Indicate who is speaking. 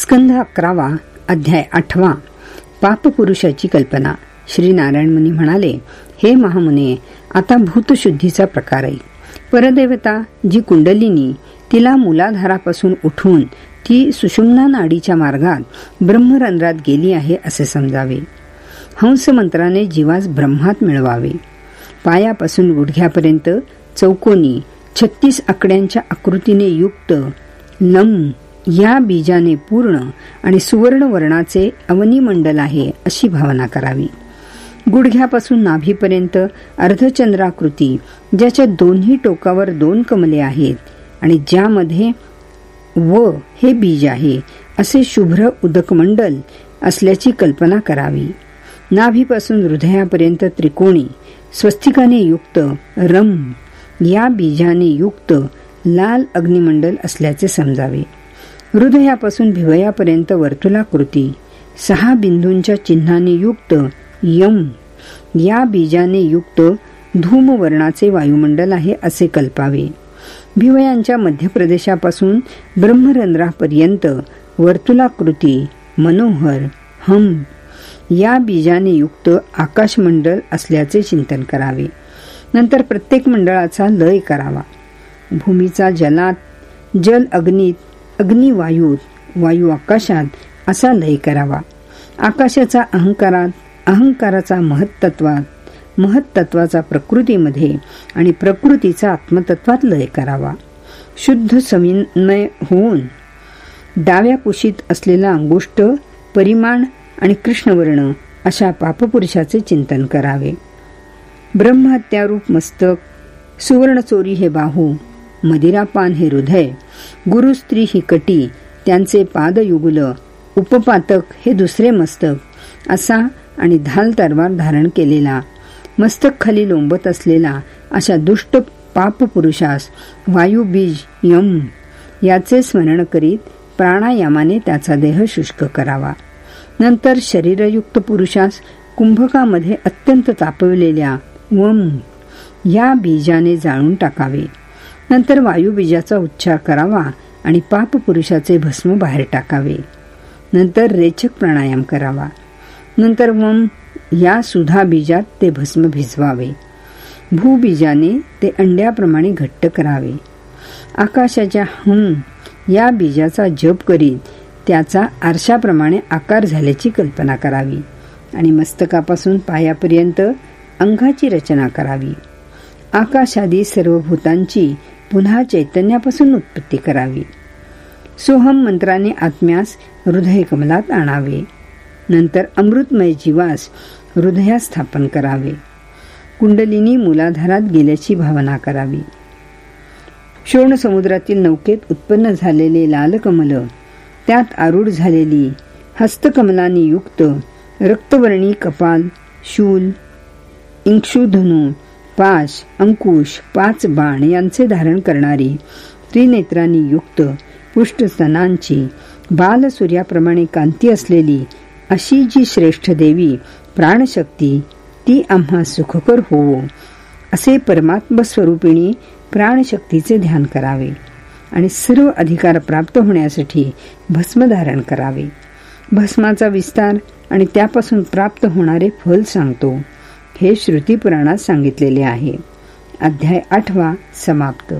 Speaker 1: स्कंध अकरावा अध्याय आठवा. पापपुरुषाची कल्पना. श्री नारायण मुनी म्हणाले हे महामुने आता भूतशुद्धीचा प्रकार आहे. परदेवता जी कुंडलिनी तिला मुलाधारापासून उठून ती सुषुम्ना नाडीच्या मार्गात ब्रह्मरंध्रात गेली आहे असे समजावे. हंस मंत्राने जीवास ब्रह्मात मिळवावे. पायापासून गुडघ्यापर्यंत चौकोनी छत्तीस आकड्यांच्या आकृतीने युक्त लम या बीजाने पूर्ण आणि सुवर्ण वर्णाचे अवनिमंडल आहे अशी भावना करावी. गुडघ्यापासून नाभीपर्यंत अर्धचंद्राकृती ज्याच्या दोन्ही टोकावर दोन कमले आहेत आणि ज्यामध्ये व हे बीज आहे असे शुभ्र उदकमंडल असल्याची कल्पना करावी. नाभीपासून हृदयापर्यंत त्रिकोणी स्वस्तिकाने युक्त रम या बीजाने युक्त लाल अग्निमंडल असल्याचे समजावे. हृदयापासून भिवयापर्यंत वर्तुलाकृती. सहा बिंदूंच्या चिन्हाने युक्त यम. या बीजाने युक्त धूमवर्णाचे वायुमंडल आहे असे कल्पावे. भिवयांच्या मध्य प्रदेशापासून ब्रह्मरंध्रापर्यंत वर्तुलाकृती मनोहर हम या बीजाने युक्त आकाशमंडल असल्याचे चिंतन करावे. नंतर प्रत्येक मंडळाचा लय करावा. भूमीचा जलात जल अग्नीत अग्नी वायूत वायू आकाशात असा लय करावा. आकाशाचा अहंकारात अहंकाराचा महत्त्वात महत्त्वाचा प्रकृतीमध्ये आणि प्रकृतीचा आत्मतत्वात लय करावा. शुद्ध सविनय होऊन डाव्या कुशीत असलेला अंगुष्ट परिमाण आणि कृष्णवर्ण अशा पापपुरुषाचे चिंतन करावे. ब्रह्महत्यारूप मस्तक सुवर्णचोरी हे बाहू मदिरापान हे हृदय गुरुस्त्री ही कटी त्यांचे पादयुगुल उपपातक हे दुसरे मस्तक असा आणि धाल तरवार धारण केलेला मस्तक खाली लोंबत असलेला अशा दुष्ट पाप पुरुषास वायुबीज यम याचे स्मरण करीत प्राणायामाने त्याचा देह शुष्क करावा. नंतर शरीरयुक्त पुरुषास कुंभकामध्ये अत्यंत तापवलेल्या वम या बीजाने जाळून टाकावे. नंतर वायुबीजाचा उच्चार करावा आणि पाप पुरुषाचे भस्म बाहेर टाकावे. नंतर रेचक प्राणायाम करावा. नंतर मग या सुधा बीजात ते भस्म भिजवावे. भूबीजाने ते अंड्याप्रमाणे घट्ट करावे. आकाशाच्या हम या बीजाचा जप करीत त्याचा आरशाप्रमाणे आकार झाल्याची कल्पना करावी आणि मस्तकापासून पायापर्यंत अंगाची रचना करावी. आकाशादी सर्व भूतांची पुन्हा चैतन्यापासून उत्पत्ती करावी. सोहम मंत्राने आत्म्यास हृदय कमलात आणावे. नंतर अमृतमय जीवास हृदयात स्थापन करावे. कुंडलिनी मुलाधारात गेल्याची भावना करावी. शोण समुद्रातील नौकेत उत्पन्न झालेले लालकमल त्यात आरूढ झालेली हस्तकमलानी युक्त रक्तवर्णी कपाल शूल इंक्षुधनू पाश अंकुश पाच बाण यांचे धारण करणारी त्रिनेत्रांनी युक्त पुष्टस्तनांची बाल सूर्याप्रमाणे कांती असलेली अशी जी श्रेष्ठ देवी प्राणशक्ती ती आम्हा सुखकर होवो असे परमात्म स्वरूपिणी प्राणशक्तीचे ध्यान करावे आणि सर्व अधिकार प्राप्त होण्यासाठी भस्म धारण करावे. भस्माचा विस्तार आणि त्यापासून प्राप्त होणारे फल सांगतो. हे श्रुतीपुराणात सांगितलेले आहे. अध्याय आठवा समाप्त.